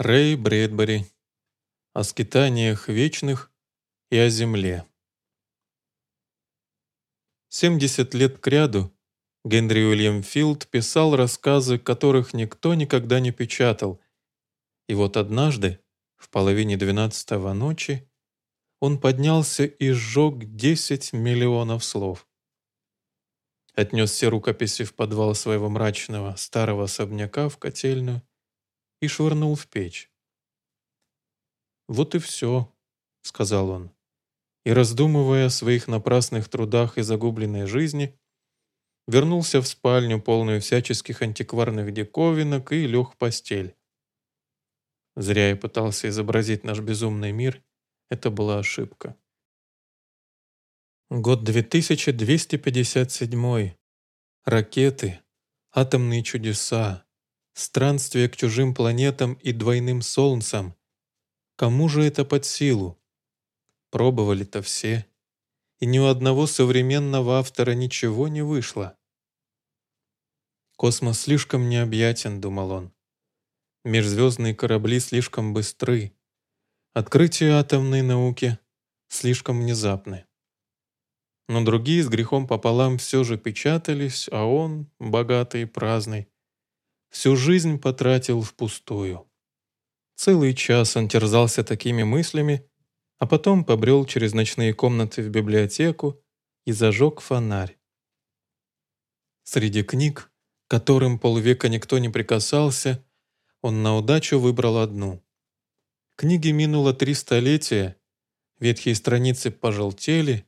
Рэй Брэдбери. О скитаниях вечных и о земле. 70 лет кряду Генри Уильям Филд писал рассказы, которых никто никогда не печатал. И вот однажды, в половине двенадцатого ночи, он поднялся и сжег 10 миллионов слов. Отнес все рукописи в подвал своего мрачного старого особняка в котельную, и швырнул в печь. «Вот и все», — сказал он, и, раздумывая о своих напрасных трудах и загубленной жизни, вернулся в спальню, полную всяческих антикварных диковинок, и лег в постель. Зря я пытался изобразить наш безумный мир, это была ошибка. Год 2257. Ракеты, атомные чудеса, странствие к чужим планетам и двойным солнцам. Кому же это под силу? Пробовали-то все, и ни у одного современного автора ничего не вышло. Космос слишком необъятен, думал он. Межзвездные корабли слишком быстры. Открытия атомной науки слишком внезапны. Но другие с грехом пополам все же печатались, а он, богатый и праздный, всю жизнь потратил впустую. Целый час он терзался такими мыслями, а потом побрел через ночные комнаты в библиотеку и зажег фонарь. Среди книг, которым полвека никто не прикасался, он на удачу выбрал одну. Книге минуло три столетия, ветхие страницы пожелтели,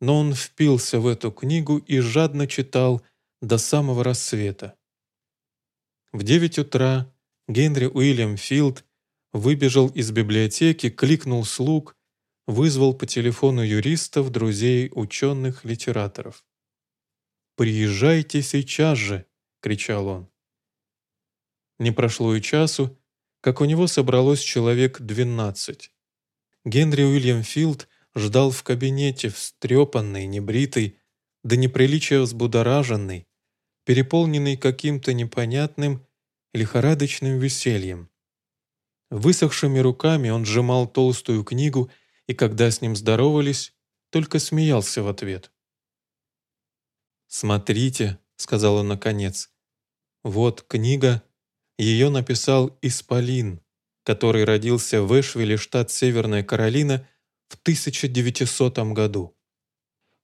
но он впился в эту книгу и жадно читал до самого рассвета. В девять утра Генри Уильям Филд выбежал из библиотеки, кликнул слуг, вызвал по телефону юристов, друзей, ученых, литераторов. «Приезжайте сейчас же!» — кричал он. Не прошло и часу, как у него собралось человек двенадцать. Генри Уильям Филд ждал в кабинете, встрепанный, небритый, до неприличия взбудораженный, переполненный каким-то непонятным, лихорадочным весельем. Высохшими руками он сжимал толстую книгу и, когда с ним здоровались, только смеялся в ответ. «Смотрите», — сказал он наконец, — «вот книга, ее написал Исполин, который родился в Эшвилле, штат Северная Каролина, в 1900 году.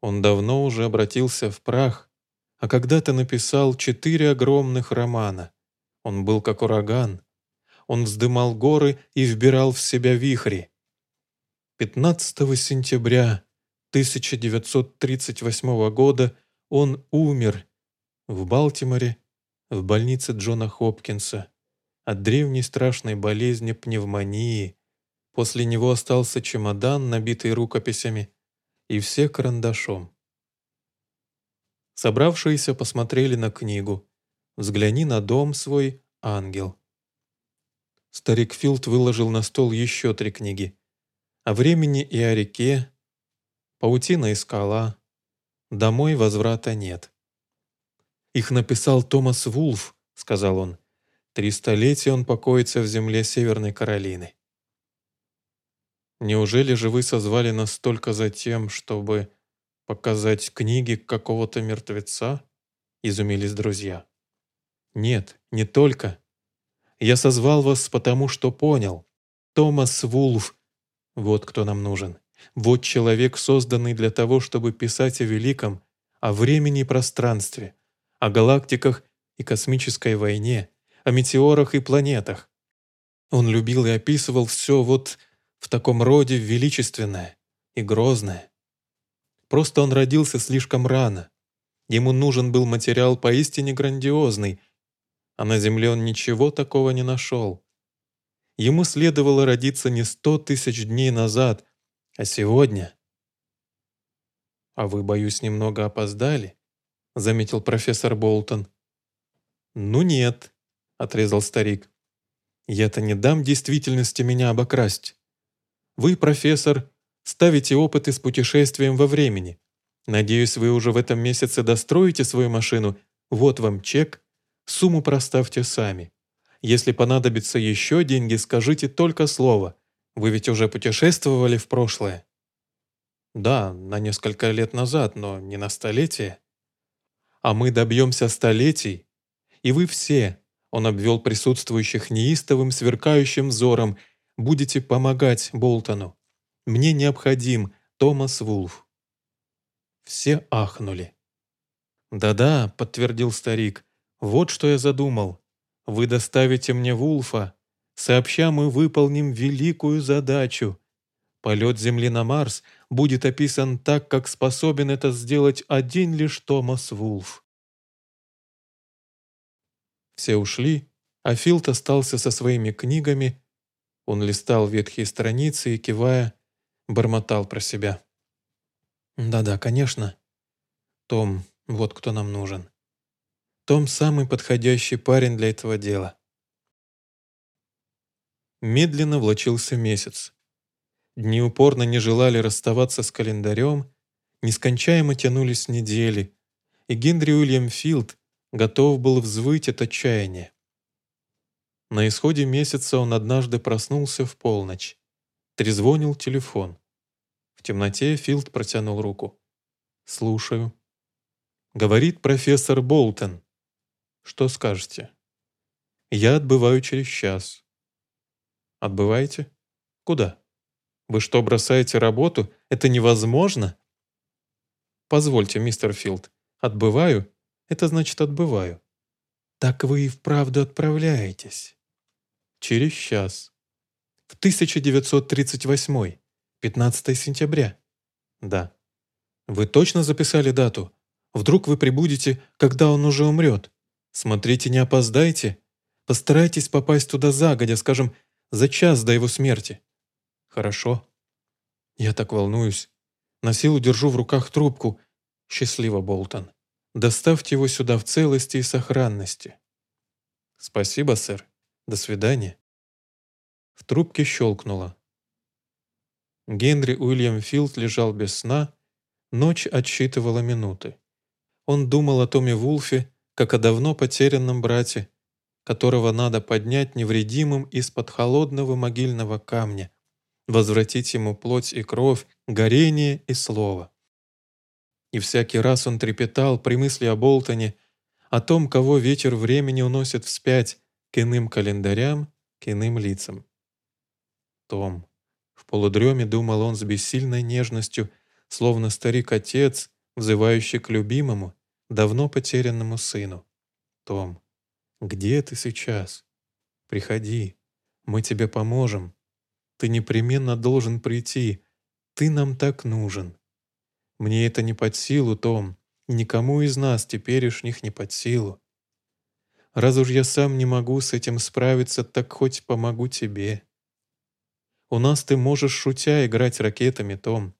Он давно уже обратился в прах, а когда-то написал четыре огромных романа. Он был как ураган. Он вздымал горы и вбирал в себя вихри. 15 сентября 1938 года он умер в Балтиморе в больнице Джона Хопкинса от древней страшной болезни пневмонии. После него остался чемодан, набитый рукописями, и все карандашом. Собравшиеся посмотрели на книгу. «Взгляни на дом свой, ангел». Старик Филд выложил на стол еще три книги. О времени и о реке, паутина и скала, домой возврата нет. «Их написал Томас Вулф», — сказал он. «Три столетия он покоится в земле Северной Каролины». «Неужели же вы созвали нас только за тем, чтобы «Показать книги какого-то мертвеца?» — изумились друзья. «Нет, не только. Я созвал вас потому, что понял. Томас Вулф — вот кто нам нужен. Вот человек, созданный для того, чтобы писать о великом, о времени и пространстве, о галактиках и космической войне, о метеорах и планетах. Он любил и описывал все вот в таком роде величественное и грозное. Просто он родился слишком рано. Ему нужен был материал поистине грандиозный, а на Земле он ничего такого не нашел. Ему следовало родиться не сто тысяч дней назад, а сегодня. «А вы, боюсь, немного опоздали», — заметил профессор Болтон. «Ну нет», — отрезал старик. «Я-то не дам действительности меня обокрасть. Вы, профессор, ставите опыты с путешествием во времени. Надеюсь, вы уже в этом месяце достроите свою машину. Вот вам чек, сумму проставьте сами. Если понадобится еще деньги, скажите только слово. Вы ведь уже путешествовали в прошлое. Да, на несколько лет назад, но не на столетие. А мы добьемся столетий, и вы все, он обвел присутствующих неистовым, сверкающим взором, будете помогать Болтону. Мне необходим Томас Вулф. Все ахнули. «Да-да», — подтвердил старик, — «вот что я задумал. Вы доставите мне Вулфа. Сообща мы выполним великую задачу. Полет Земли на Марс будет описан так, как способен это сделать один лишь Томас Вулф. Все ушли, а Филд остался со своими книгами. Он листал ветхие страницы и, кивая, бормотал про себя. «Да-да, конечно. Том, вот кто нам нужен. Том самый подходящий парень для этого дела». Медленно влочился месяц. Дни упорно не желали расставаться с календарем, нескончаемо тянулись недели, и Генри Уильям Филд готов был взвыть от отчаяния. На исходе месяца он однажды проснулся в полночь. Трезвонил телефон. В темноте Филд протянул руку. «Слушаю». Говорит профессор Болтон. «Что скажете?» «Я отбываю через час». «Отбываете? Куда?» Вы что, бросаете работу? Это невозможно? Позвольте, мистер Филд. Отбываю? Это значит отбываю. Так вы и вправду отправляетесь. Через час. В 1938. 15 сентября. Да. Вы точно записали дату? Вдруг вы прибудете, когда он уже умрет? Смотрите, не опоздайте. Постарайтесь попасть туда загодя, скажем, за час до его смерти. Хорошо. Я так волнуюсь. На силу держу в руках трубку. Счастливо, Болтон. Доставьте его сюда в целости и сохранности. Спасибо, сэр. До свидания. В трубке щелкнуло. Генри Уильям Филд лежал без сна, ночь отсчитывала минуты. Он думал о Томе Вулфе, как о давно потерянном брате, которого надо поднять невредимым из-под холодного могильного камня, возвратить ему плоть и кровь, горение и слово. И всякий раз он трепетал при мысли о Болтоне, о том, кого ветер времени уносит вспять к иным календарям, к иным лицам. Том. В полудреме думал он с бессильной нежностью, словно старик-отец, взывающий к любимому, давно потерянному сыну. Том, где ты сейчас? Приходи, мы тебе поможем. Ты непременно должен прийти. Ты нам так нужен. Мне это не под силу, Том. Никому из нас теперешних не под силу. Раз уж я сам не могу с этим справиться, так хоть помогу тебе. У нас ты можешь, шутя, играть ракетами, Том.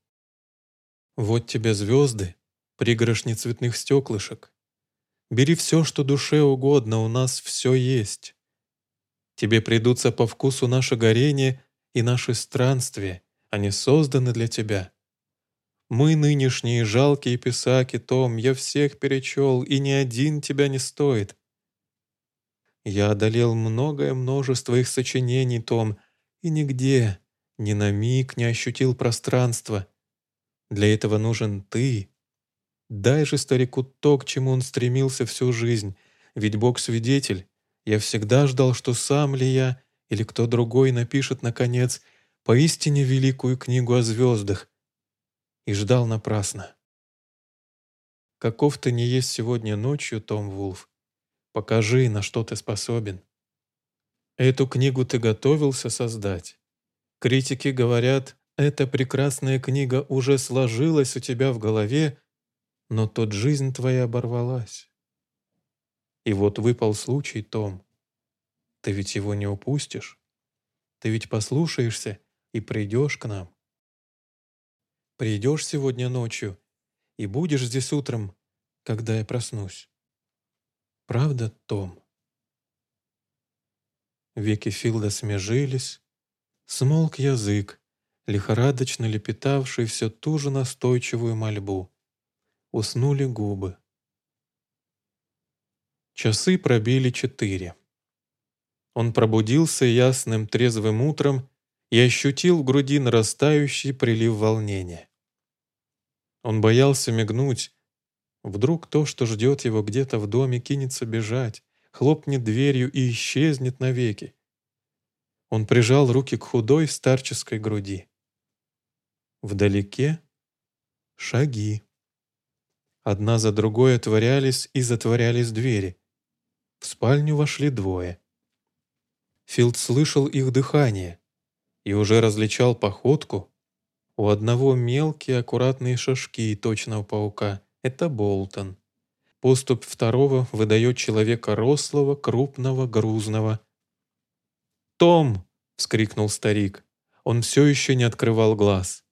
Вот тебе звезды, пригоршни цветных стеклышек. Бери все, что душе угодно, у нас все есть. Тебе придутся по вкусу наше горение и наши странствия, они созданы для тебя. Мы нынешние жалкие писаки, Том, я всех перечел, и ни один тебя не стоит. Я одолел многое множество их сочинений, Том, и нигде, ни на миг не ощутил пространства. Для этого нужен ты. Дай же старику то, к чему он стремился всю жизнь, ведь Бог свидетель. Я всегда ждал, что сам ли я или кто другой напишет, наконец, поистине великую книгу о звездах, и ждал напрасно. Каков ты не есть сегодня ночью, Том Вулф, покажи, на что ты способен. Эту книгу ты готовился создать. Критики говорят, эта прекрасная книга уже сложилась у тебя в голове, но тут жизнь твоя оборвалась. И вот выпал случай, Том, ты ведь его не упустишь. Ты ведь послушаешься и придешь к нам. Придешь сегодня ночью и будешь здесь утром, когда я проснусь. Правда, Том? Веки Филда смежились, смолк язык, лихорадочно лепетавший все ту же настойчивую мольбу. Уснули губы. Часы пробили четыре. Он пробудился ясным трезвым утром и ощутил в груди нарастающий прилив волнения. Он боялся мигнуть. Вдруг то, что ждет его где-то в доме, кинется бежать, хлопнет дверью и исчезнет навеки. Он прижал руки к худой старческой груди. Вдалеке шаги. Одна за другой отворялись и затворялись двери. В спальню вошли двое. Филд слышал их дыхание и уже различал походку. У одного мелкие аккуратные шажки точного паука. Это Болтон. Поступ второго выдает человека рослого, крупного, грузного. «Том!» — вскрикнул старик. Он все еще не открывал глаз.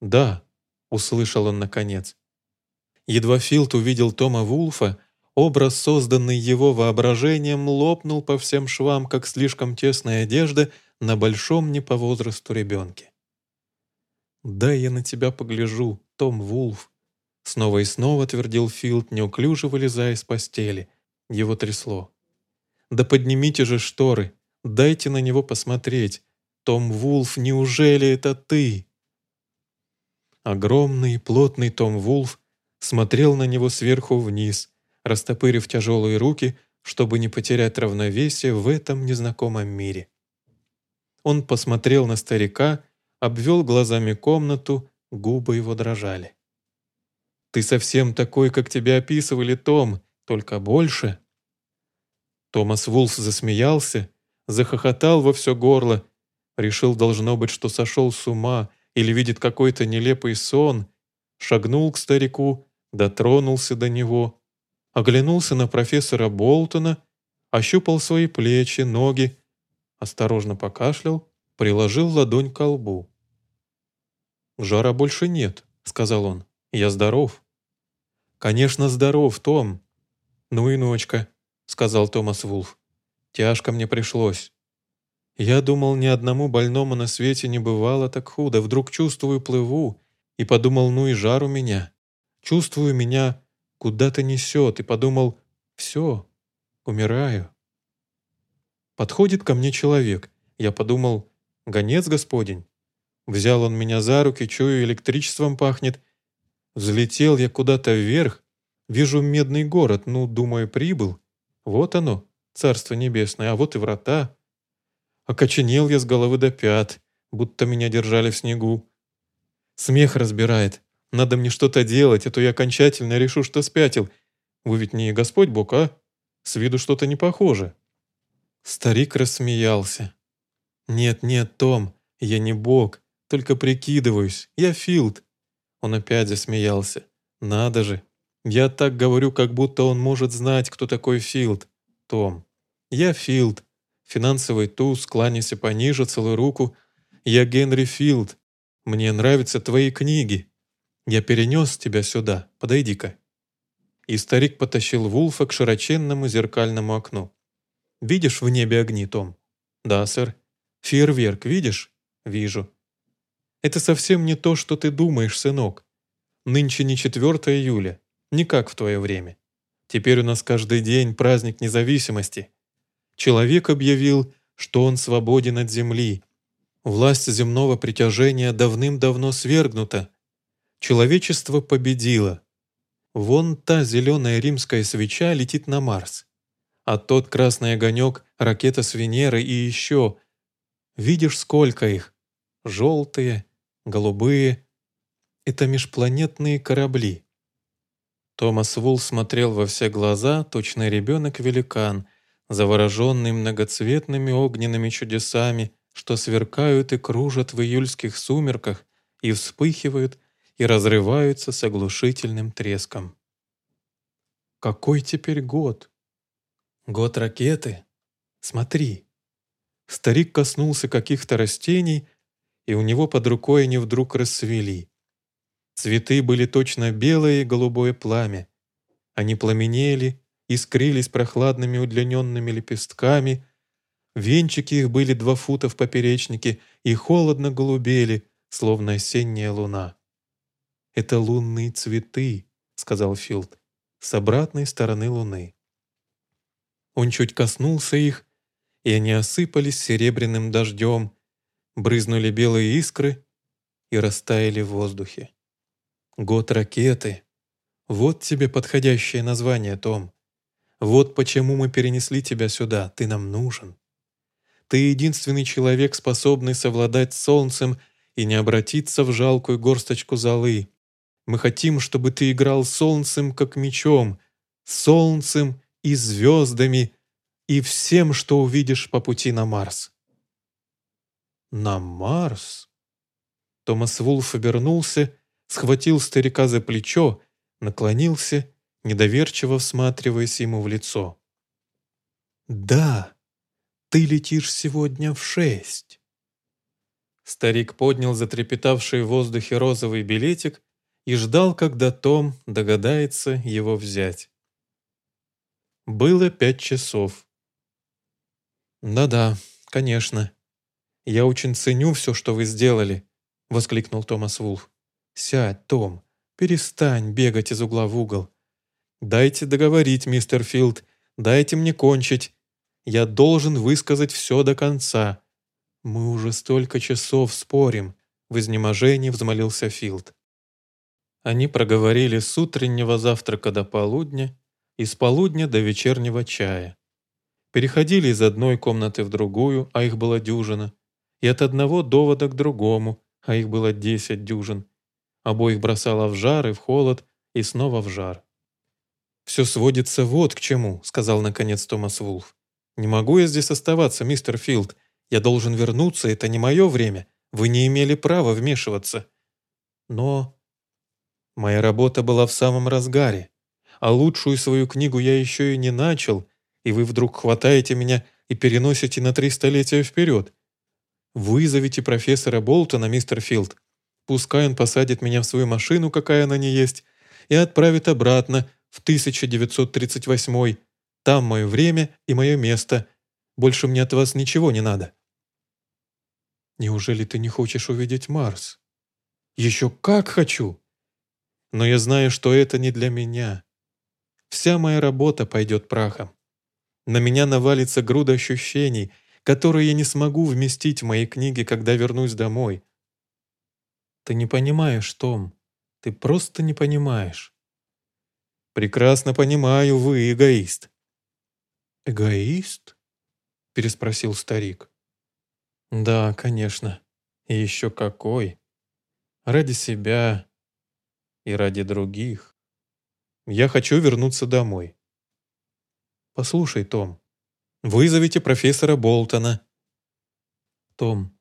«Да», — услышал он наконец. Едва Филд увидел Тома Вулфа, образ, созданный его воображением, лопнул по всем швам, как слишком тесная одежда на большом не по возрасту ребенке. «Дай я на тебя погляжу, Том Вулф», Снова и снова твердил Филд, неуклюже вылезая из постели. Его трясло. «Да поднимите же шторы! Дайте на него посмотреть! Том Вулф, неужели это ты?» Огромный, плотный Том Вулф смотрел на него сверху вниз, растопырив тяжелые руки, чтобы не потерять равновесие в этом незнакомом мире. Он посмотрел на старика, обвел глазами комнату, губы его дрожали. Ты совсем такой, как тебя описывали, Том, только больше». Томас Вулс засмеялся, захохотал во все горло, решил, должно быть, что сошел с ума или видит какой-то нелепый сон, шагнул к старику, дотронулся до него, оглянулся на профессора Болтона, ощупал свои плечи, ноги, осторожно покашлял, приложил ладонь к лбу. «Жара больше нет», — сказал он. Я здоров». «Конечно, здоров, Том». «Ну и ночка», — сказал Томас Вулф. «Тяжко мне пришлось. Я думал, ни одному больному на свете не бывало так худо. Вдруг чувствую, плыву, и подумал, ну и жар у меня. Чувствую, меня куда-то несет, и подумал, все, умираю. Подходит ко мне человек. Я подумал, гонец господень. Взял он меня за руки, чую, электричеством пахнет, Взлетел я куда-то вверх, вижу медный город, ну, думаю, прибыл. Вот оно, царство небесное, а вот и врата. Окоченел я с головы до пят, будто меня держали в снегу. Смех разбирает. Надо мне что-то делать, а то я окончательно решу, что спятил. Вы ведь не Господь Бог, а? С виду что-то не похоже. Старик рассмеялся. «Нет, нет, Том, я не Бог, только прикидываюсь. Я Филд. Он опять засмеялся. «Надо же! Я так говорю, как будто он может знать, кто такой Филд. Том. Я Филд. Финансовый туз, кланяйся пониже, целую руку. Я Генри Филд. Мне нравятся твои книги. Я перенес тебя сюда. Подойди-ка». И старик потащил Вулфа к широченному зеркальному окну. «Видишь в небе огни, Том?» «Да, сэр». «Фейерверк видишь?» «Вижу». Это совсем не то, что ты думаешь, сынок. Нынче не 4 июля, не как в твое время. Теперь у нас каждый день праздник независимости. Человек объявил, что он свободен от земли. Власть земного притяжения давным-давно свергнута. Человечество победило. Вон та зеленая римская свеча летит на Марс. А тот красный огонек — ракета с Венеры и еще. Видишь, сколько их? Желтые, голубые — это межпланетные корабли. Томас Вул смотрел во все глаза, точно ребенок-великан, завороженный многоцветными огненными чудесами, что сверкают и кружат в июльских сумерках и вспыхивают и разрываются с оглушительным треском. Какой теперь год? Год ракеты? Смотри. Старик коснулся каких-то растений, и у него под рукой они вдруг расцвели. Цветы были точно белое и голубое пламя. Они пламенели, искрились прохладными удлиненными лепестками, венчики их были два фута в поперечнике и холодно голубели, словно осенняя луна. «Это лунные цветы», — сказал Филд, — «с обратной стороны луны». Он чуть коснулся их, и они осыпались серебряным дождем, брызнули белые искры и растаяли в воздухе. Год ракеты. Вот тебе подходящее название, Том. Вот почему мы перенесли тебя сюда, ты нам нужен. Ты единственный человек, способный совладать с солнцем и не обратиться в жалкую горсточку золы. Мы хотим, чтобы ты играл солнцем, как мечом, солнцем и звездами, и всем, что увидишь по пути на Марс». «На Марс?» Томас Вулф обернулся, схватил старика за плечо, наклонился, недоверчиво всматриваясь ему в лицо. «Да, ты летишь сегодня в шесть». Старик поднял затрепетавший в воздухе розовый билетик и ждал, когда Том догадается его взять. Было пять часов. «Да-да, конечно. Я очень ценю все, что вы сделали», — воскликнул Томас Вулф. «Сядь, Том, перестань бегать из угла в угол. Дайте договорить, мистер Филд, дайте мне кончить. Я должен высказать все до конца. Мы уже столько часов спорим», — в изнеможении взмолился Филд. Они проговорили с утреннего завтрака до полудня и с полудня до вечернего чая переходили из одной комнаты в другую, а их было дюжина, и от одного довода к другому, а их было десять дюжин. Обоих бросало в жар и в холод, и снова в жар. «Все сводится вот к чему», — сказал наконец Томас Вулф. «Не могу я здесь оставаться, мистер Филд. Я должен вернуться, это не мое время. Вы не имели права вмешиваться». Но моя работа была в самом разгаре, а лучшую свою книгу я еще и не начал, и вы вдруг хватаете меня и переносите на три столетия вперед. Вызовите профессора Болтона, мистер Филд. Пускай он посадит меня в свою машину, какая она не есть, и отправит обратно в 1938 Там мое время и мое место. Больше мне от вас ничего не надо. Неужели ты не хочешь увидеть Марс? Еще как хочу! Но я знаю, что это не для меня. Вся моя работа пойдет прахом. На меня навалится груда ощущений, которые я не смогу вместить в мои книги, когда вернусь домой. Ты не понимаешь, Том. Ты просто не понимаешь. Прекрасно понимаю, вы эгоист. Эгоист? Переспросил старик. Да, конечно. И еще какой. Ради себя и ради других. Я хочу вернуться домой. «Послушай, Том, вызовите профессора Болтона». «Том,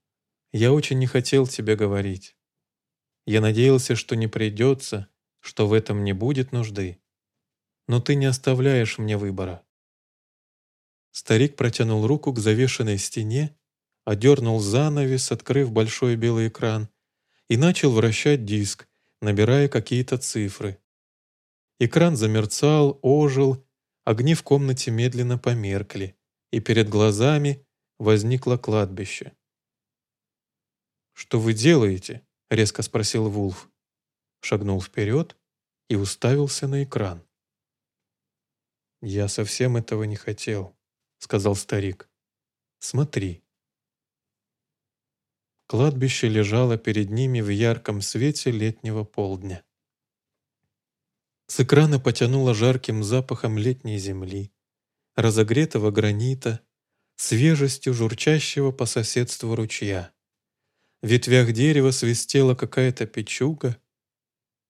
я очень не хотел тебе говорить. Я надеялся, что не придется, что в этом не будет нужды. Но ты не оставляешь мне выбора». Старик протянул руку к завешенной стене, одернул занавес, открыв большой белый экран, и начал вращать диск, набирая какие-то цифры. Экран замерцал, ожил Огни в комнате медленно померкли, и перед глазами возникло кладбище. «Что вы делаете?» — резко спросил Вулф. Шагнул вперед и уставился на экран. «Я совсем этого не хотел», — сказал старик. «Смотри». Кладбище лежало перед ними в ярком свете летнего полдня. С экрана потянуло жарким запахом летней земли, разогретого гранита, свежестью журчащего по соседству ручья. В ветвях дерева свистела какая-то печуга.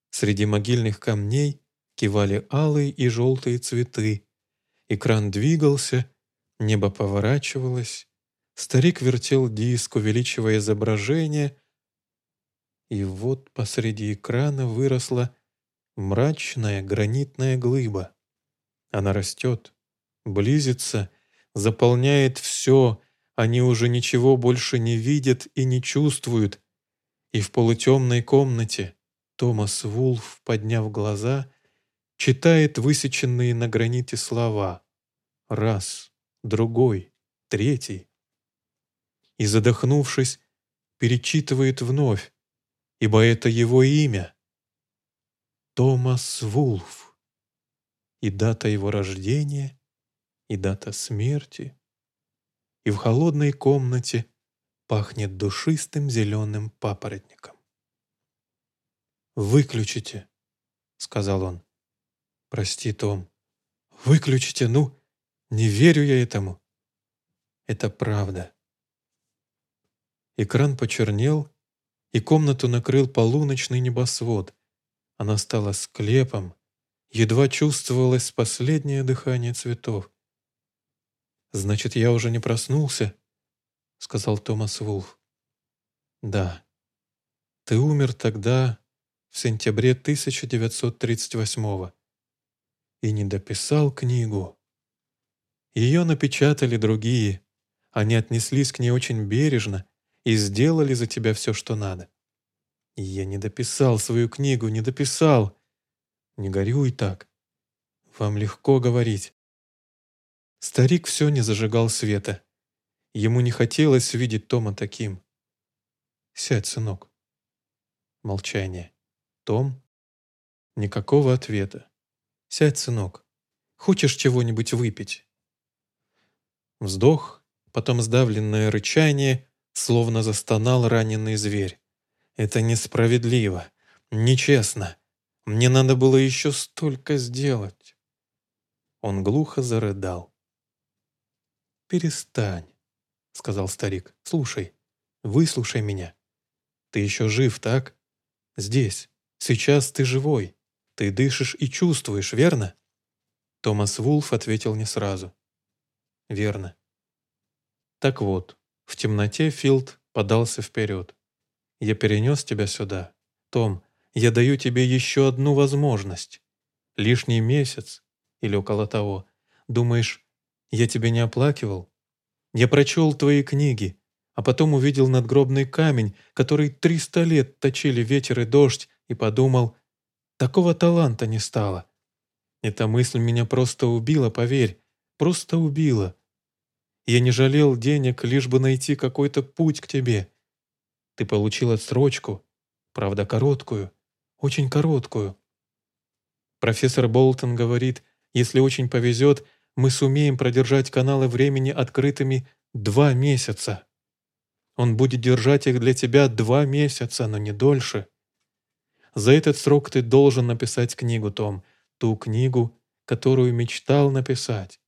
Среди могильных камней кивали алые и желтые цветы. Экран двигался, небо поворачивалось. Старик вертел диск, увеличивая изображение. И вот посреди экрана выросла мрачная гранитная глыба. Она растет, близится, заполняет все, они уже ничего больше не видят и не чувствуют. И в полутемной комнате Томас Вулф, подняв глаза, читает высеченные на граните слова. Раз, другой, третий. И, задохнувшись, перечитывает вновь, ибо это его имя — Томас Вулф. И дата его рождения, и дата смерти, и в холодной комнате пахнет душистым зеленым папоротником. «Выключите», — сказал он. «Прости, Том. Выключите, ну, не верю я этому. Это правда». Экран почернел, и комнату накрыл полуночный небосвод. Она стала склепом, едва чувствовалось последнее дыхание цветов. «Значит, я уже не проснулся?» — сказал Томас Вулф. «Да. Ты умер тогда, в сентябре 1938-го, и не дописал книгу. Ее напечатали другие, они отнеслись к ней очень бережно и сделали за тебя все, что надо. Я не дописал свою книгу, не дописал. Не горюй так. Вам легко говорить. Старик все не зажигал света. Ему не хотелось видеть Тома таким. «Сядь, сынок». Молчание. «Том?» Никакого ответа. «Сядь, сынок. Хочешь чего-нибудь выпить?» Вздох, потом сдавленное рычание, словно застонал раненый зверь. «Это несправедливо, нечестно. Мне надо было еще столько сделать». Он глухо зарыдал. «Перестань», — сказал старик. «Слушай, выслушай меня. Ты еще жив, так? Здесь, сейчас ты живой. Ты дышишь и чувствуешь, верно?» Томас Вулф ответил не сразу. «Верно». «Так вот, в темноте Филд подался вперед. «Я перенес тебя сюда. Том, я даю тебе еще одну возможность. Лишний месяц или около того. Думаешь, я тебя не оплакивал. Я прочел твои книги, а потом увидел надгробный камень, который триста лет точили ветер и дождь, и подумал, такого таланта не стало. Эта мысль меня просто убила, поверь, просто убила. Я не жалел денег, лишь бы найти какой-то путь к тебе. Ты получил отсрочку, правда короткую, очень короткую. Профессор Болтон говорит, если очень повезет, мы сумеем продержать каналы времени открытыми два месяца. Он будет держать их для тебя два месяца, но не дольше. За этот срок ты должен написать книгу, Том, ту книгу, которую мечтал написать.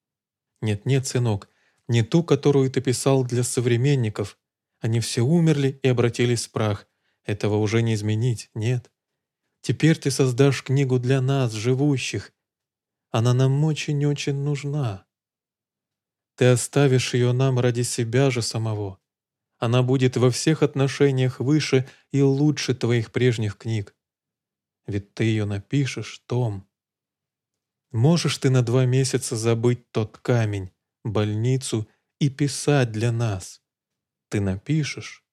Нет-нет, сынок, не ту, которую ты писал для современников. Они все умерли и обратились в прах. Этого уже не изменить, нет. Теперь ты создашь книгу для нас, живущих, она нам очень-очень нужна. Ты оставишь ее нам ради себя же самого. Она будет во всех отношениях выше и лучше твоих прежних книг. Ведь ты ее напишешь, Том. Можешь ты на два месяца забыть тот камень, больницу и писать для нас. Ты напишешь.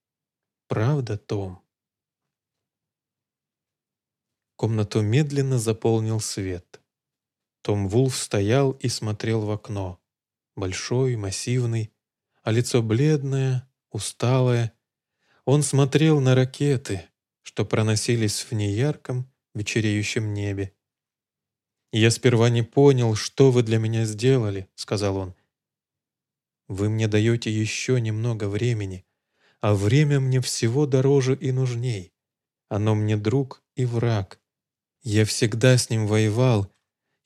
Правда, Том? Комнату медленно заполнил свет. Том Вулф стоял и смотрел в окно. Большой, массивный, а лицо бледное, усталое. Он смотрел на ракеты, что проносились в неярком, вечереющем небе. «Я сперва не понял, что вы для меня сделали», — сказал он. «Вы мне даете еще немного времени, а время мне всего дороже и нужней. Оно мне друг и враг. Я всегда с ним воевал,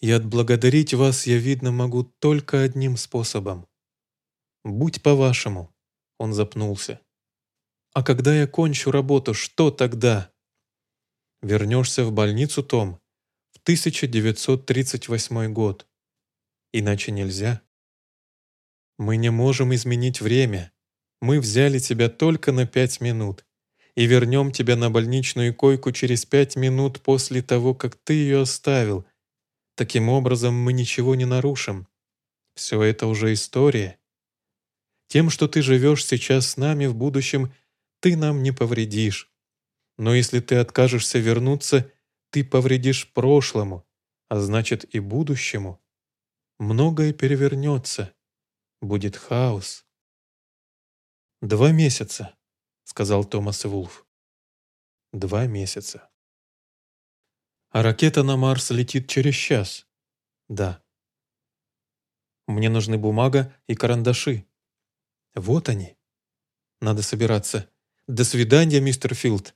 и отблагодарить вас я, видно, могу только одним способом. Будь по-вашему, он запнулся. А когда я кончу работу, что тогда? Вернешься в больницу, Том, в 1938 год. Иначе нельзя. Мы не можем изменить время. Мы взяли тебя только на пять минут и вернем тебя на больничную койку через пять минут после того, как ты ее оставил, Таким образом, мы ничего не нарушим. Все это уже история. Тем, что ты живешь сейчас с нами в будущем, ты нам не повредишь. Но если ты откажешься вернуться, ты повредишь прошлому, а значит и будущему. Многое перевернется. Будет хаос. «Два месяца», — сказал Томас Вулф. «Два месяца». А ракета на Марс летит через час. Да. Мне нужны бумага и карандаши. Вот они. Надо собираться. До свидания, мистер Филд.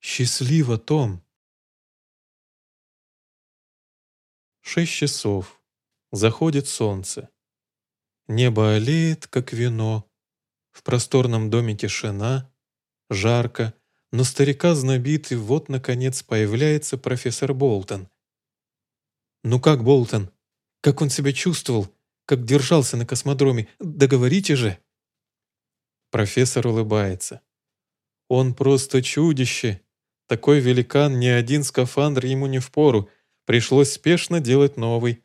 Счастливо, Том. Шесть часов. Заходит солнце. Небо олеет, как вино. В просторном доме тишина, жарко, но старика знобит, и вот, наконец, появляется профессор Болтон. «Ну как, Болтон? Как он себя чувствовал? Как держался на космодроме? Договорите же!» Профессор улыбается. «Он просто чудище! Такой великан, ни один скафандр ему не впору. Пришлось спешно делать новый.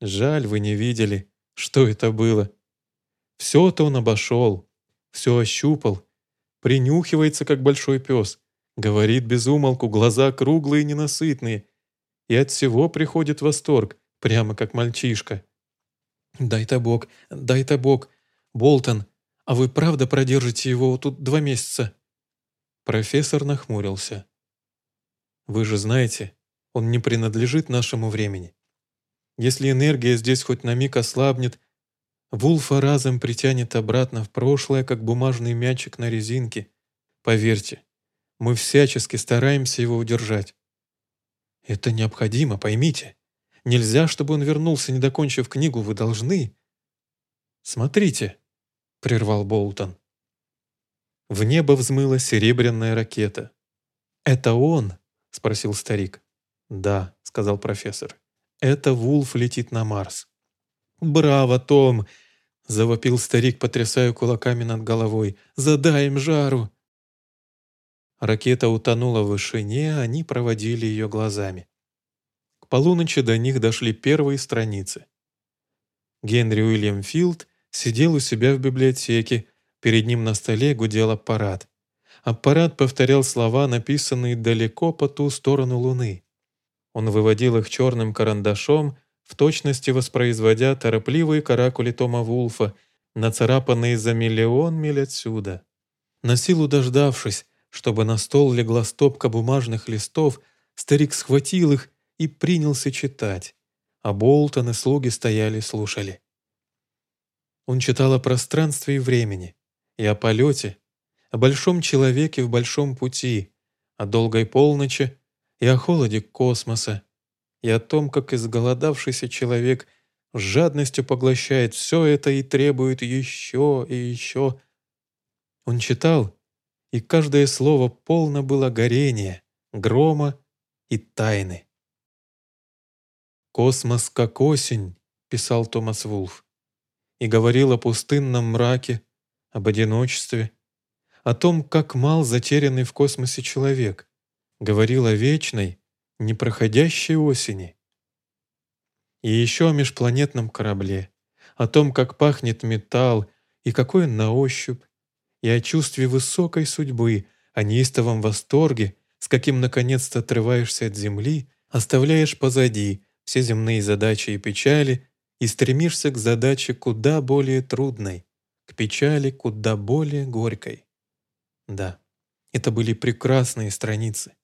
Жаль, вы не видели, что это было. Все-то он обошел, все ощупал, принюхивается, как большой пес, говорит без умолку, глаза круглые и ненасытные, и от всего приходит восторг, прямо как мальчишка. «Дай-то Бог, дай-то Бог, Болтон, а вы правда продержите его тут два месяца?» Профессор нахмурился. «Вы же знаете, он не принадлежит нашему времени. Если энергия здесь хоть на миг ослабнет, Вулфа разом притянет обратно в прошлое, как бумажный мячик на резинке. Поверьте, мы всячески стараемся его удержать. Это необходимо, поймите. Нельзя, чтобы он вернулся, не докончив книгу, вы должны. Смотрите, — прервал Болтон. В небо взмыла серебряная ракета. «Это он?» — спросил старик. «Да», — сказал профессор. «Это Вулф летит на Марс». «Браво, Том!» — завопил старик, потрясая кулаками над головой. «Задай им жару!» Ракета утонула в вышине, они проводили ее глазами. К полуночи до них дошли первые страницы. Генри Уильям Филд сидел у себя в библиотеке, перед ним на столе гудел аппарат. Аппарат повторял слова, написанные далеко по ту сторону Луны. Он выводил их черным карандашом, в точности воспроизводя торопливые каракули Тома Вулфа, нацарапанные за миллион миль отсюда. На силу дождавшись, чтобы на стол легла стопка бумажных листов, старик схватил их и принялся читать, а Болтон и слуги стояли слушали. Он читал о пространстве и времени, и о полете, о большом человеке в большом пути, о долгой полночи и о холоде космоса, и о том, как изголодавшийся человек с жадностью поглощает все это и требует еще и еще. Он читал, и каждое слово полно было горения, грома и тайны. «Космос как осень», — писал Томас Вулф и говорил о пустынном мраке, об одиночестве, о том, как мал затерянный в космосе человек, говорил о вечной, непроходящей осени. И еще о межпланетном корабле, о том, как пахнет металл и какой он на ощупь, и о чувстве высокой судьбы, о неистовом восторге, с каким наконец-то отрываешься от земли, оставляешь позади все земные задачи и печали и стремишься к задаче куда более трудной, к печали куда более горькой. Да, это были прекрасные страницы.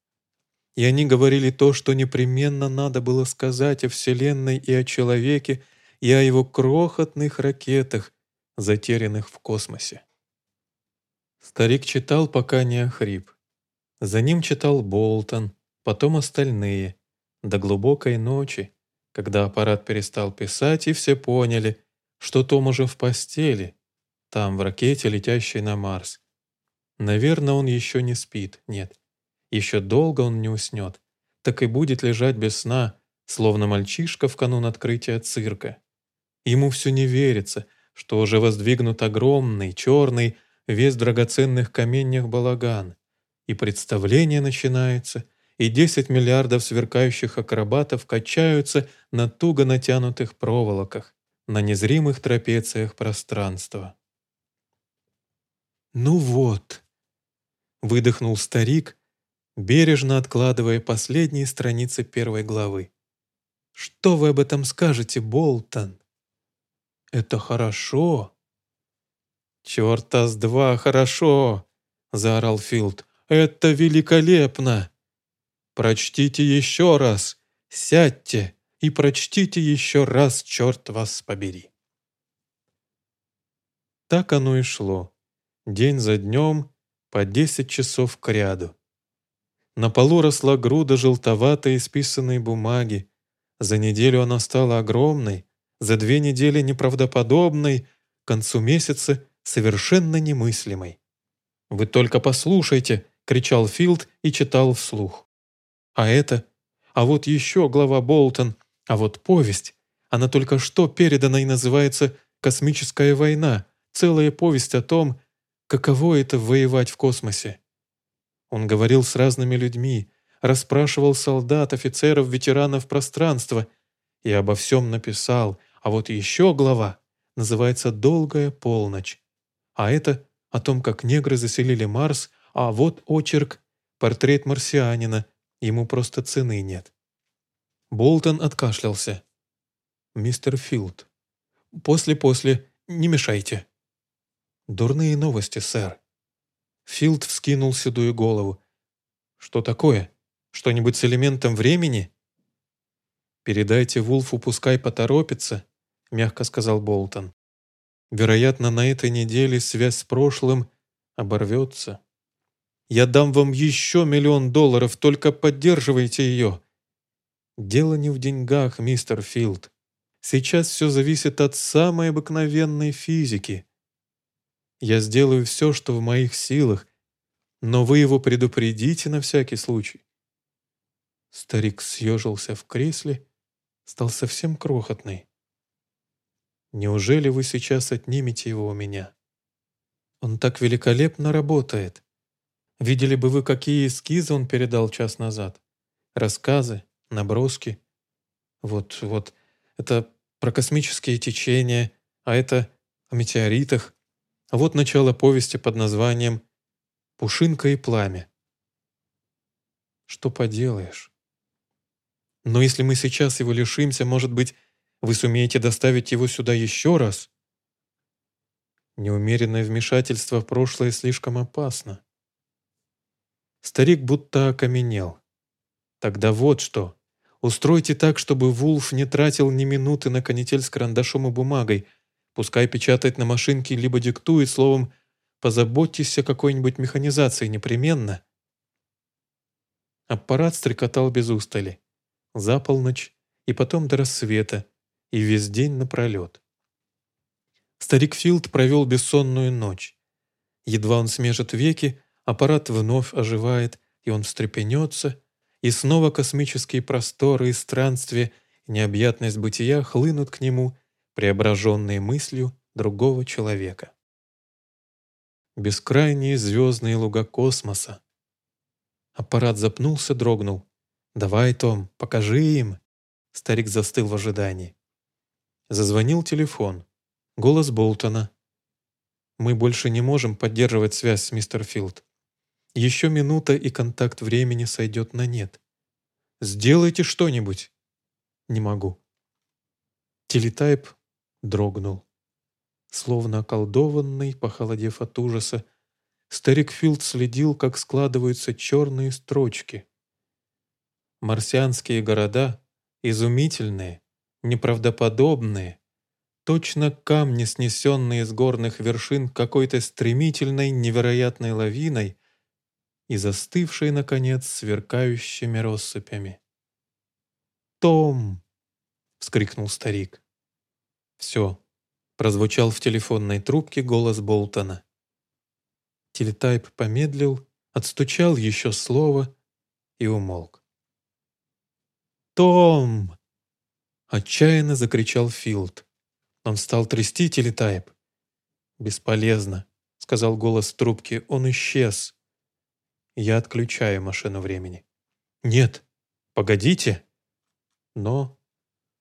И они говорили то, что непременно надо было сказать о Вселенной и о человеке, и о его крохотных ракетах, затерянных в космосе. Старик читал, пока не охрип. За ним читал Болтон, потом остальные, до глубокой ночи, когда аппарат перестал писать, и все поняли, что Том уже в постели, там, в ракете, летящей на Марс. Наверное, он еще не спит, нет. Еще долго он не уснет, так и будет лежать без сна, словно мальчишка в канун открытия цирка. Ему все не верится, что уже воздвигнут огромный, черный, весь драгоценных каменьях балаган. И представление начинается — и 10 миллиардов сверкающих акробатов качаются на туго натянутых проволоках, на незримых трапециях пространства. «Ну вот», — выдохнул старик, бережно откладывая последние страницы первой главы. «Что вы об этом скажете, Болтон?» «Это хорошо». «Чёрта с два хорошо!» — заорал Филд. «Это великолепно!» Прочтите еще раз, сядьте и прочтите еще раз, черт вас побери. Так оно и шло. День за днем, по десять часов к ряду. На полу росла груда желтоватой исписанной бумаги. За неделю она стала огромной, за две недели неправдоподобной, к концу месяца совершенно немыслимой. «Вы только послушайте!» — кричал Филд и читал вслух. «А это? А вот еще глава Болтон. А вот повесть. Она только что передана и называется «Космическая война». Целая повесть о том, каково это воевать в космосе. Он говорил с разными людьми, расспрашивал солдат, офицеров, ветеранов пространства и обо всем написал. А вот еще глава называется «Долгая полночь». А это о том, как негры заселили Марс, а вот очерк «Портрет марсианина», ему просто цены нет. Болтон откашлялся. «Мистер Филд, после-после, не мешайте». «Дурные новости, сэр». Филд вскинул седую голову. «Что такое? Что-нибудь с элементом времени?» «Передайте Вулфу, пускай поторопится», — мягко сказал Болтон. «Вероятно, на этой неделе связь с прошлым оборвется. Я дам вам еще миллион долларов, только поддерживайте ее». «Дело не в деньгах, мистер Филд. Сейчас все зависит от самой обыкновенной физики. Я сделаю все, что в моих силах, но вы его предупредите на всякий случай». Старик съежился в кресле, стал совсем крохотный. «Неужели вы сейчас отнимете его у меня? Он так великолепно работает. Видели бы вы, какие эскизы он передал час назад? Рассказы, наброски. Вот, вот, это про космические течения, а это о метеоритах. А вот начало повести под названием «Пушинка и пламя». Что поделаешь? Но если мы сейчас его лишимся, может быть, вы сумеете доставить его сюда еще раз? Неумеренное вмешательство в прошлое слишком опасно. Старик будто окаменел. Тогда вот что. Устройте так, чтобы Вулф не тратил ни минуты на канитель с карандашом и бумагой, Пускай печатает на машинке, либо диктует, словом, позаботьтесь о какой-нибудь механизации непременно. Аппарат стрекотал без устали. За полночь и потом до рассвета, и весь день напролет. Старик Филд провел бессонную ночь. Едва он смежет веки, аппарат вновь оживает, и он встрепенется, и снова космические просторы и странствия, необъятность бытия хлынут к нему, преображенные мыслью другого человека. Бескрайние звездные луга космоса. Аппарат запнулся, дрогнул. «Давай, Том, покажи им!» Старик застыл в ожидании. Зазвонил телефон. Голос Болтона. «Мы больше не можем поддерживать связь с мистер Филд. Еще минута, и контакт времени сойдет на нет. Сделайте что-нибудь!» «Не могу». Телетайп дрогнул. Словно околдованный, похолодев от ужаса, старик Филд следил, как складываются черные строчки. Марсианские города изумительные, неправдоподобные, точно камни, снесенные с горных вершин какой-то стремительной, невероятной лавиной и застывшие, наконец, сверкающими россыпями. «Том!» — вскрикнул старик. «Все», — прозвучал в телефонной трубке голос Болтона. Телетайп помедлил, отстучал еще слово и умолк. «Том!» — отчаянно закричал Филд. Он стал трясти телетайп. «Бесполезно», — сказал голос в трубке, — «он исчез». Я отключаю машину времени. «Нет, погодите!» «Но...»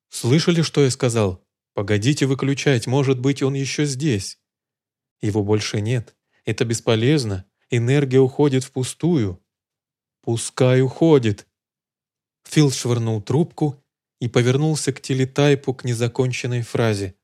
«Слышали, что я сказал?» «Погодите выключать, может быть, он еще здесь». Его больше нет. Это бесполезно. Энергия уходит впустую. Пускай уходит. Фил швырнул трубку и повернулся к телетайпу к незаконченной фразе.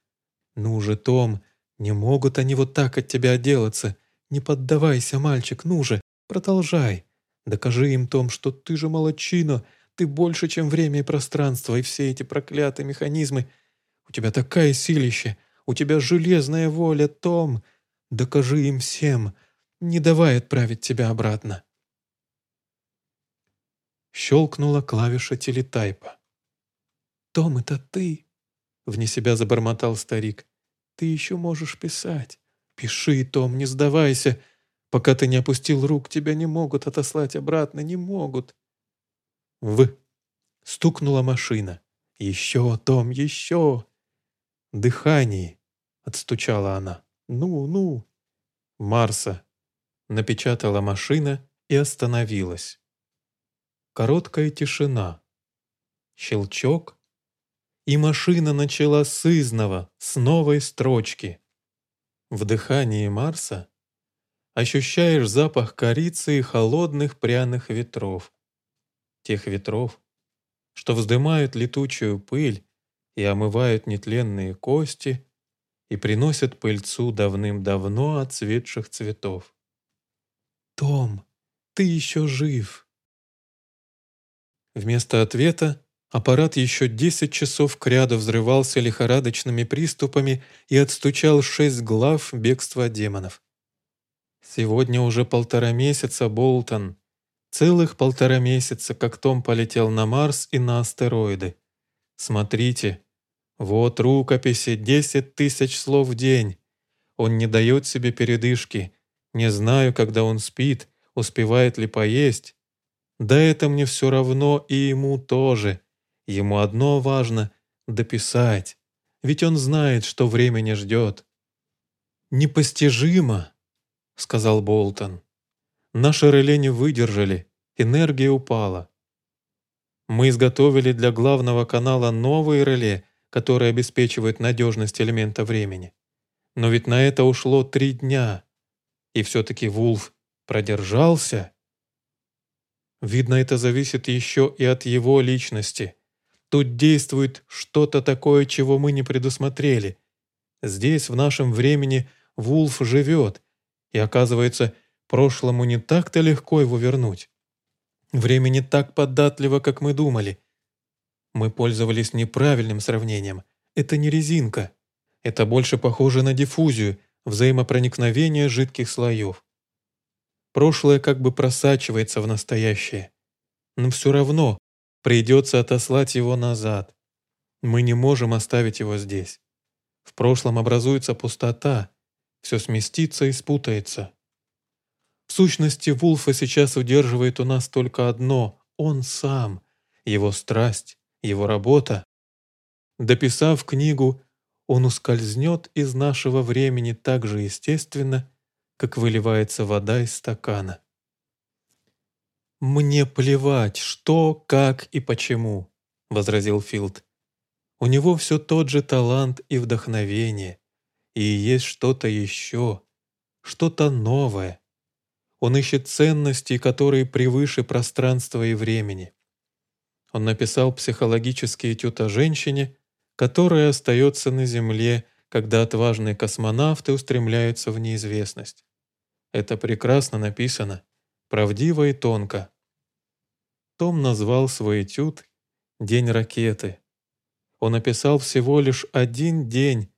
«Ну же, Том, не могут они вот так от тебя отделаться. Не поддавайся, мальчик, ну же, продолжай. Докажи им, Том, что ты же молодчина, ты больше, чем время и пространство, и все эти проклятые механизмы — у тебя такая силища, У тебя железная воля, Том. Докажи им всем. Не давай отправить тебя обратно. Щелкнула клавиша телетайпа. «Том, это ты!» Вне себя забормотал старик. «Ты еще можешь писать. Пиши, Том, не сдавайся. Пока ты не опустил рук, тебя не могут отослать обратно, не могут». «В!» Стукнула машина. «Еще, Том, еще!» «Дыхание!» — отстучала она. «Ну, ну!» «Марса!» — напечатала машина и остановилась. Короткая тишина. Щелчок, и машина начала с изного, с новой строчки. В дыхании Марса ощущаешь запах корицы и холодных пряных ветров. Тех ветров, что вздымают летучую пыль и омывают нетленные кости и приносят пыльцу давным-давно отцветших цветов. «Том, ты еще жив!» Вместо ответа аппарат еще 10 часов кряду взрывался лихорадочными приступами и отстучал шесть глав бегства демонов. Сегодня уже полтора месяца, Болтон. Целых полтора месяца, как Том полетел на Марс и на астероиды. Смотрите, вот рукописи, 10 тысяч слов в день. Он не дает себе передышки. Не знаю, когда он спит, успевает ли поесть. Да это мне все равно и ему тоже. Ему одно важно — дописать. Ведь он знает, что время не ждет. «Непостижимо», — сказал Болтон. «Наши реле не выдержали, энергия упала. Мы изготовили для главного канала новые реле, которые обеспечивают надежность элемента времени. Но ведь на это ушло три дня. И все-таки Вулф продержался. Видно, это зависит еще и от его личности. Тут действует что-то такое, чего мы не предусмотрели. Здесь, в нашем времени, Вулф живет, и, оказывается, прошлому не так-то легко его вернуть. Время не так податливо, как мы думали. Мы пользовались неправильным сравнением. Это не резинка. Это больше похоже на диффузию, взаимопроникновение жидких слоев. Прошлое как бы просачивается в настоящее. Но все равно придется отослать его назад. Мы не можем оставить его здесь. В прошлом образуется пустота, все сместится и спутается. В сущности, Вулфа сейчас удерживает у нас только одно — он сам, его страсть, его работа. Дописав книгу, он ускользнет из нашего времени так же естественно, как выливается вода из стакана. «Мне плевать, что, как и почему», — возразил Филд. «У него все тот же талант и вдохновение, и есть что-то еще, что-то новое. Он ищет ценности, которые превыше пространства и времени. Он написал психологический этюд о женщине, которая остается на Земле, когда отважные космонавты устремляются в неизвестность. Это прекрасно написано, правдиво и тонко. Том назвал свой этюд «День ракеты». Он описал всего лишь один день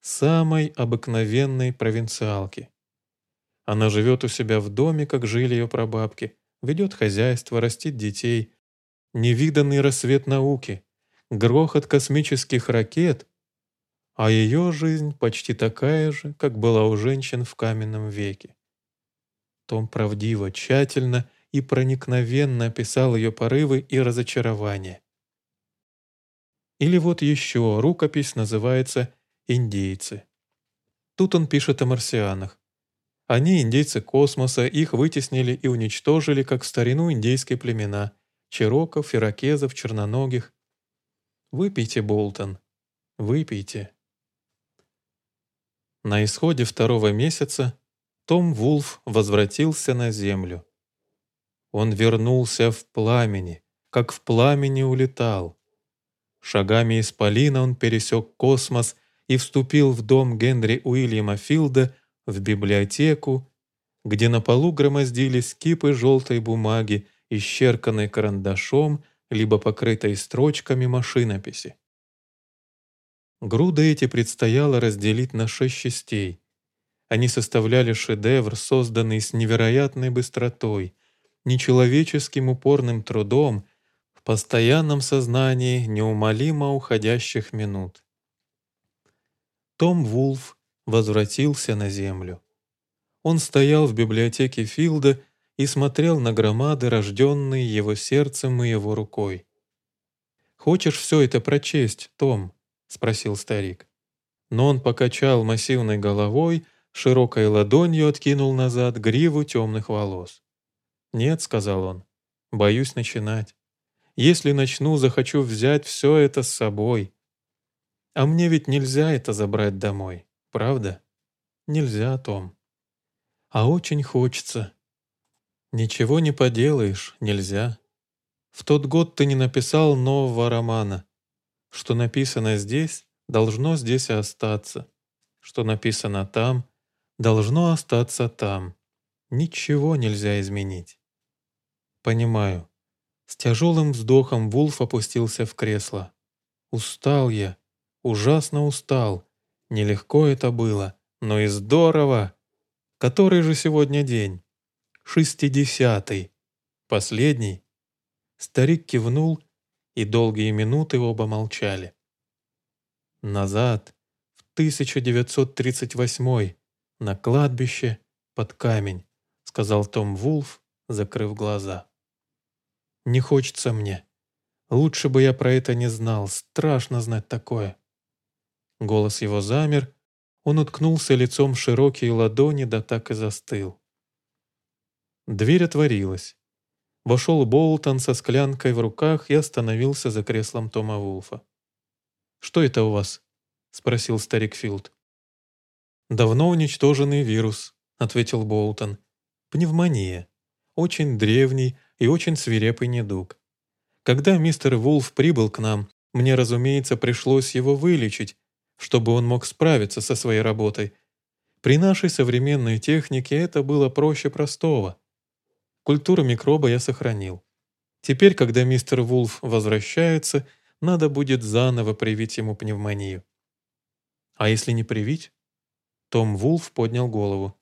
самой обыкновенной провинциалки. Она живет у себя в доме, как жили ее прабабки, ведет хозяйство, растит детей. Невиданный рассвет науки, грохот космических ракет, а ее жизнь почти такая же, как была у женщин в каменном веке. Том правдиво, тщательно и проникновенно описал ее порывы и разочарования. Или вот еще рукопись называется «Индейцы». Тут он пишет о марсианах. Они индейцы космоса, их вытеснили и уничтожили, как в старину индейские племена – чероков, иракезов, черноногих. Выпейте, Болтон, выпейте. На исходе второго месяца том Вулф возвратился на землю. Он вернулся в пламени, как в пламени улетал. Шагами из Полина он пересек космос и вступил в дом Генри Уильяма Филда в библиотеку, где на полу громоздились кипы желтой бумаги, исчерканной карандашом, либо покрытой строчками машинописи. Груды эти предстояло разделить на шесть частей. Они составляли шедевр, созданный с невероятной быстротой, нечеловеческим упорным трудом, в постоянном сознании неумолимо уходящих минут. Том Вулф возвратился на землю. Он стоял в библиотеке Филда и смотрел на громады, рожденные его сердцем и его рукой. «Хочешь все это прочесть, Том?» — спросил старик. Но он покачал массивной головой, широкой ладонью откинул назад гриву темных волос. «Нет», — сказал он, — «боюсь начинать. Если начну, захочу взять все это с собой. А мне ведь нельзя это забрать домой, правда? Нельзя, Том. А очень хочется. Ничего не поделаешь, нельзя. В тот год ты не написал нового романа. Что написано здесь, должно здесь и остаться. Что написано там, должно остаться там. Ничего нельзя изменить. Понимаю. С тяжелым вздохом Вулф опустился в кресло. Устал я, ужасно устал. Нелегко это было, но и здорово. Который же сегодня день? Шестидесятый. Последний. Старик кивнул и долгие минуты оба молчали. Назад, в 1938 на кладбище под камень, сказал Том Вулф, закрыв глаза. Не хочется мне. Лучше бы я про это не знал, страшно знать такое. Голос его замер, он уткнулся лицом в широкие ладони, да так и застыл. Дверь отворилась. Вошел Болтон со склянкой в руках и остановился за креслом Тома Вулфа. «Что это у вас?» — спросил старик Филд. «Давно уничтоженный вирус», — ответил Болтон. «Пневмония. Очень древний и очень свирепый недуг. Когда мистер Вулф прибыл к нам, мне, разумеется, пришлось его вылечить, чтобы он мог справиться со своей работой. При нашей современной технике это было проще простого. Культуру микроба я сохранил. Теперь, когда мистер Вулф возвращается, надо будет заново привить ему пневмонию. А если не привить? Том Вулф поднял голову.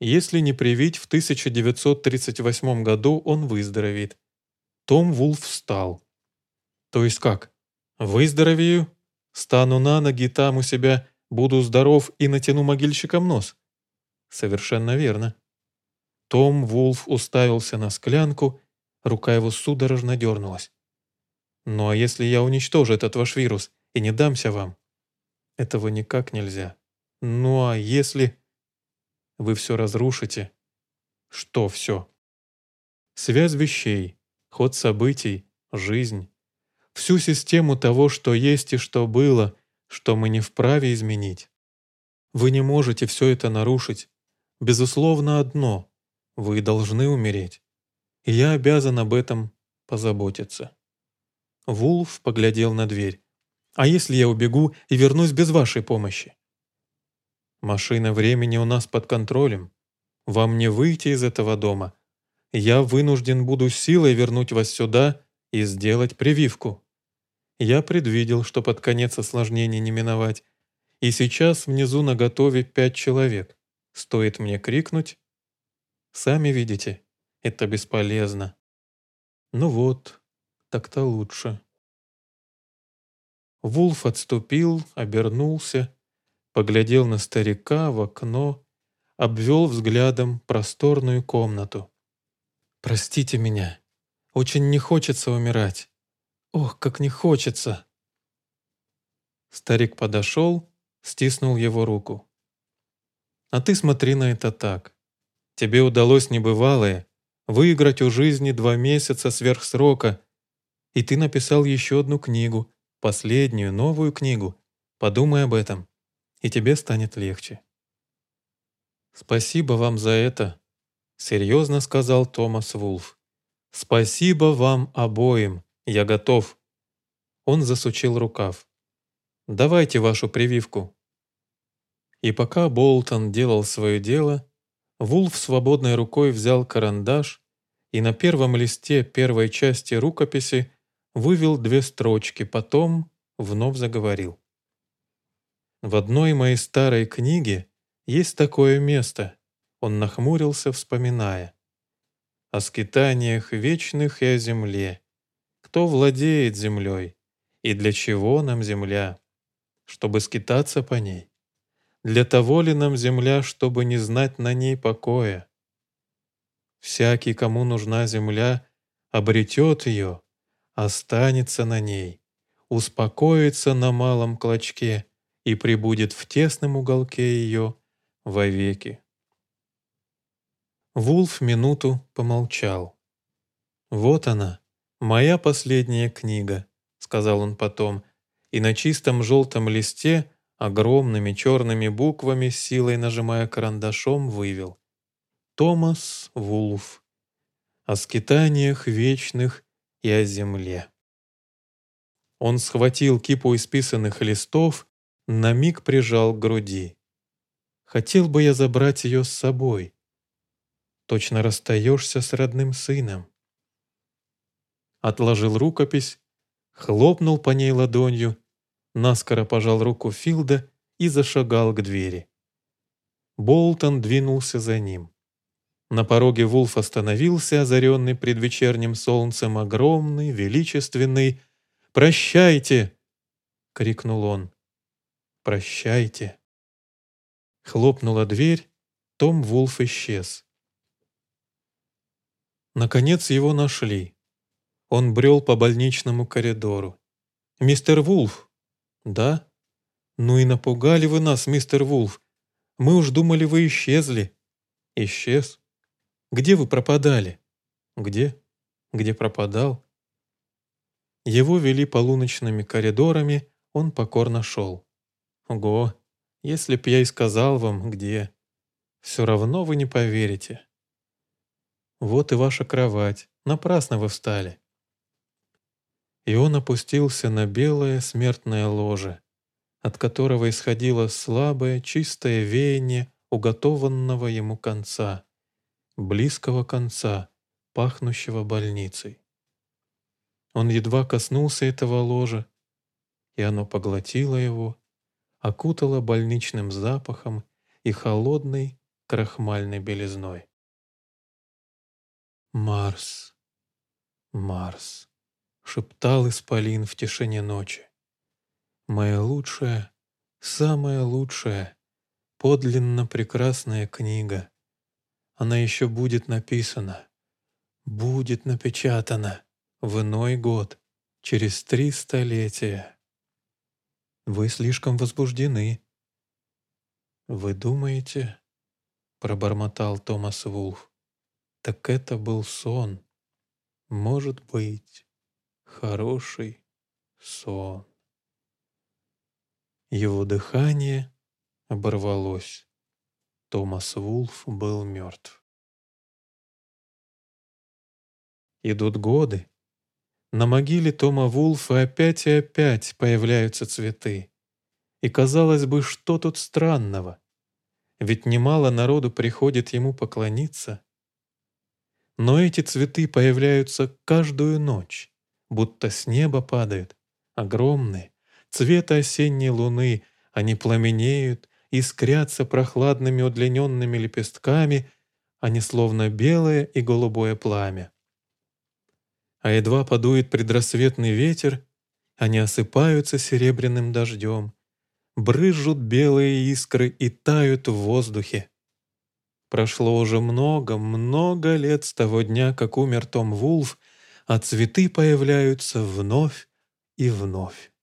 Если не привить, в 1938 году он выздоровеет. Том Вулф встал. То есть как? Выздоровею? Стану на ноги там у себя, буду здоров и натяну могильщиком нос? Совершенно верно. Том Вулф уставился на склянку, рука его судорожно дернулась. «Ну а если я уничтожу этот ваш вирус и не дамся вам?» «Этого никак нельзя. Ну а если...» «Вы все разрушите?» «Что все?» «Связь вещей, ход событий, жизнь. Всю систему того, что есть и что было, что мы не вправе изменить. Вы не можете все это нарушить. Безусловно, одно вы должны умереть. И я обязан об этом позаботиться». Вулф поглядел на дверь. «А если я убегу и вернусь без вашей помощи?» «Машина времени у нас под контролем. Вам не выйти из этого дома. Я вынужден буду силой вернуть вас сюда и сделать прививку. Я предвидел, что под конец осложнений не миновать, и сейчас внизу на готове пять человек. Стоит мне крикнуть, Сами видите, это бесполезно. Ну вот, так-то лучше. Вулф отступил, обернулся, поглядел на старика в окно, обвел взглядом просторную комнату. «Простите меня, очень не хочется умирать. Ох, как не хочется!» Старик подошел, стиснул его руку. «А ты смотри на это так. Тебе удалось небывалое — выиграть у жизни два месяца сверх срока, и ты написал еще одну книгу, последнюю, новую книгу. Подумай об этом, и тебе станет легче. «Спасибо вам за это», — серьезно сказал Томас Вулф. «Спасибо вам обоим, я готов». Он засучил рукав. «Давайте вашу прививку». И пока Болтон делал свое дело, Вулф свободной рукой взял карандаш и на первом листе первой части рукописи вывел две строчки, потом вновь заговорил. В одной моей старой книге есть такое место. Он нахмурился, вспоминая. О скитаниях вечных и о земле. Кто владеет землей? И для чего нам земля? Чтобы скитаться по ней. Для того ли нам земля, чтобы не знать на ней покоя? Всякий, кому нужна земля, обретет ее, останется на ней, успокоится на малом клочке и прибудет в тесном уголке ее вовеки. Вулф минуту помолчал. «Вот она, моя последняя книга», — сказал он потом, и на чистом желтом листе огромными черными буквами, силой нажимая карандашом, вывел. Томас Вулф. О скитаниях вечных и о земле. Он схватил кипу исписанных листов, на миг прижал к груди. Хотел бы я забрать ее с собой. Точно расстаешься с родным сыном. Отложил рукопись, хлопнул по ней ладонью, наскоро пожал руку Филда и зашагал к двери. Болтон двинулся за ним. На пороге Вулф остановился, озаренный предвечерним солнцем, огромный, величественный. «Прощайте!» — крикнул он. «Прощайте!» Хлопнула дверь, Том Вулф исчез. Наконец его нашли. Он брел по больничному коридору. «Мистер Вулф?» «Да?» «Ну и напугали вы нас, мистер Вулф. Мы уж думали, вы исчезли». «Исчез?» Где вы пропадали?» «Где? Где пропадал?» Его вели полуночными коридорами, он покорно шел. «Ого! Если б я и сказал вам, где, все равно вы не поверите. Вот и ваша кровать, напрасно вы встали». И он опустился на белое смертное ложе, от которого исходило слабое, чистое веяние уготованного ему конца близкого конца, пахнущего больницей. Он едва коснулся этого ложа, и оно поглотило его, окутало больничным запахом и холодной крахмальной белизной. «Марс, Марс», — шептал Исполин в тишине ночи. «Моя лучшая, самая лучшая, подлинно прекрасная книга, она еще будет написана, будет напечатана в иной год, через три столетия. Вы слишком возбуждены. Вы думаете, пробормотал Томас Вулф, так это был сон. Может быть, хороший сон. Его дыхание оборвалось. Томас Вулф был мертв. Идут годы. На могиле Тома Вулфа опять и опять появляются цветы. И казалось бы, что тут странного? Ведь немало народу приходит ему поклониться. Но эти цветы появляются каждую ночь, будто с неба падают, огромные, цвета осенней луны, они пламенеют искрятся прохладными удлиненными лепестками, они словно белое и голубое пламя. А едва подует предрассветный ветер, они осыпаются серебряным дождем, брызжут белые искры и тают в воздухе. Прошло уже много-много лет с того дня, как умер Том Вулф, а цветы появляются вновь и вновь.